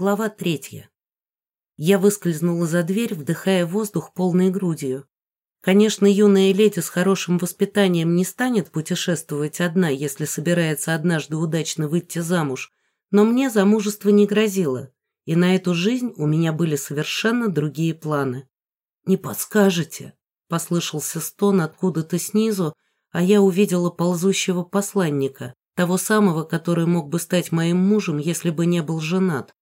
Глава третья. Я выскользнула за дверь, вдыхая воздух полной грудью. Конечно, юная леди с хорошим воспитанием не станет путешествовать одна, если собирается однажды удачно выйти замуж, но мне замужество не грозило, и на эту жизнь у меня были совершенно другие планы. «Не подскажете?» — послышался стон откуда-то снизу, а я увидела ползущего посланника, того самого, который мог бы стать моим мужем, если бы не был женат.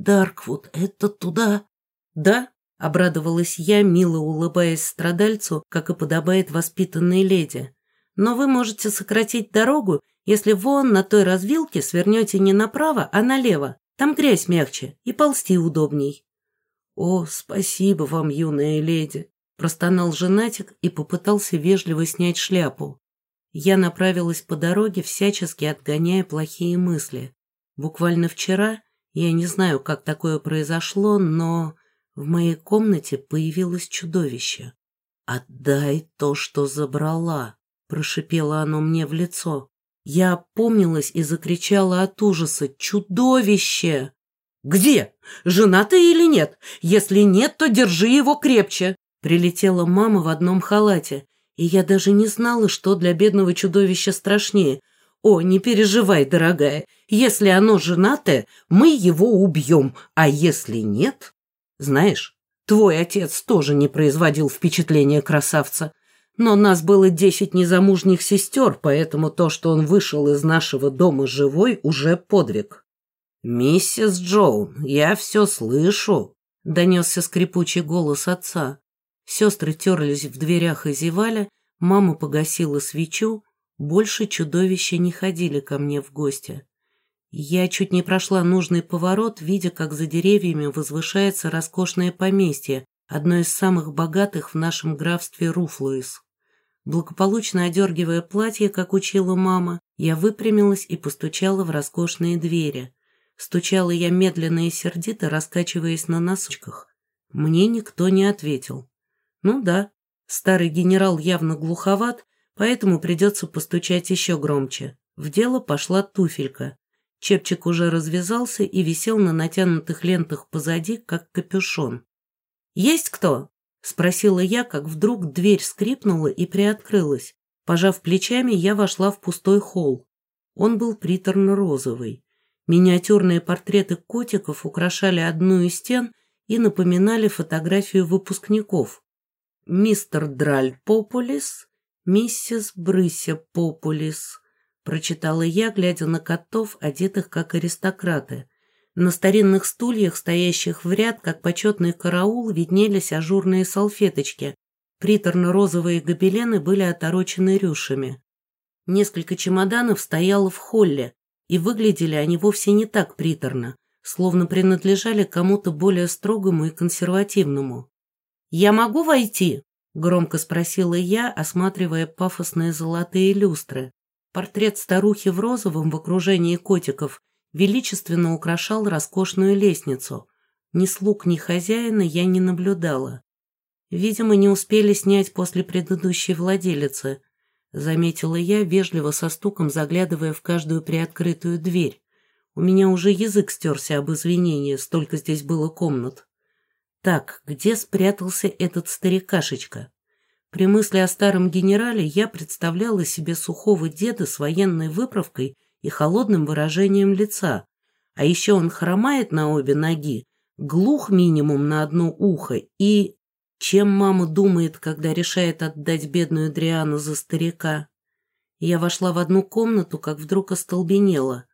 «Дарквуд, это туда?» «Да», — обрадовалась я, мило улыбаясь страдальцу, как и подобает воспитанной леди. «Но вы можете сократить дорогу, если вон на той развилке свернете не направо, а налево. Там грязь мягче и ползти удобней». «О, спасибо вам, юная леди», — простонал женатик и попытался вежливо снять шляпу. Я направилась по дороге, всячески отгоняя плохие мысли. Буквально вчера я не знаю, как такое произошло, но в моей комнате появилось чудовище. «Отдай то, что забрала», — прошипело оно мне в лицо. Я опомнилась и закричала от ужаса. «Чудовище!» «Где? Жена ты или нет? Если нет, то держи его крепче!» Прилетела мама в одном халате, и я даже не знала, что для бедного чудовища страшнее «О, не переживай, дорогая, если оно женатое, мы его убьем, а если нет...» «Знаешь, твой отец тоже не производил впечатления красавца, но нас было десять незамужних сестер, поэтому то, что он вышел из нашего дома живой, уже подвиг». «Миссис Джоун, я все слышу», — донесся скрипучий голос отца. Сестры терлись в дверях и зевали, мама погасила свечу, больше чудовища не ходили ко мне в гости. Я чуть не прошла нужный поворот, видя, как за деревьями возвышается роскошное поместье, одно из самых богатых в нашем графстве Руфлуис. Благополучно одергивая платье, как учила мама, я выпрямилась и постучала в роскошные двери. Стучала я медленно и сердито, раскачиваясь на носочках. Мне никто не ответил. Ну да, старый генерал явно глуховат, поэтому придется постучать еще громче. В дело пошла туфелька. Чепчик уже развязался и висел на натянутых лентах позади, как капюшон. «Есть кто?» — спросила я, как вдруг дверь скрипнула и приоткрылась. Пожав плечами, я вошла в пустой холл. Он был приторно-розовый. Миниатюрные портреты котиков украшали одну из стен и напоминали фотографию выпускников. Мистер Драль Популис «Миссис Брыся Популис», — прочитала я, глядя на котов, одетых как аристократы. На старинных стульях, стоящих в ряд, как почетный караул, виднелись ажурные салфеточки. Приторно-розовые гобелены были оторочены рюшами. Несколько чемоданов стояло в холле, и выглядели они вовсе не так приторно, словно принадлежали кому-то более строгому и консервативному. «Я могу войти?» Громко спросила я, осматривая пафосные золотые люстры. Портрет старухи в розовом в окружении котиков величественно украшал роскошную лестницу. Ни слуг, ни хозяина я не наблюдала. Видимо, не успели снять после предыдущей владелицы, заметила я, вежливо со стуком заглядывая в каждую приоткрытую дверь. У меня уже язык стерся об извинении, столько здесь было комнат. Так, где спрятался этот старикашечка? При мысли о старом генерале я представляла себе сухого деда с военной выправкой и холодным выражением лица. А еще он хромает на обе ноги, глух минимум на одно ухо и... Чем мама думает, когда решает отдать бедную Дриану за старика? Я вошла в одну комнату, как вдруг остолбенела.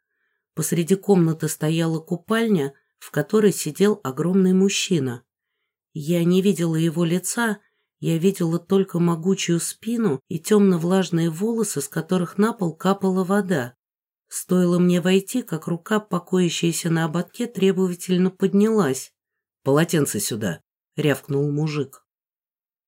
Посреди комнаты стояла купальня, в которой сидел огромный мужчина. Я не видела его лица, я видела только могучую спину и темно-влажные волосы, с которых на пол капала вода. Стоило мне войти, как рука, покоящаяся на ободке, требовательно поднялась. «Полотенце сюда!» — рявкнул мужик.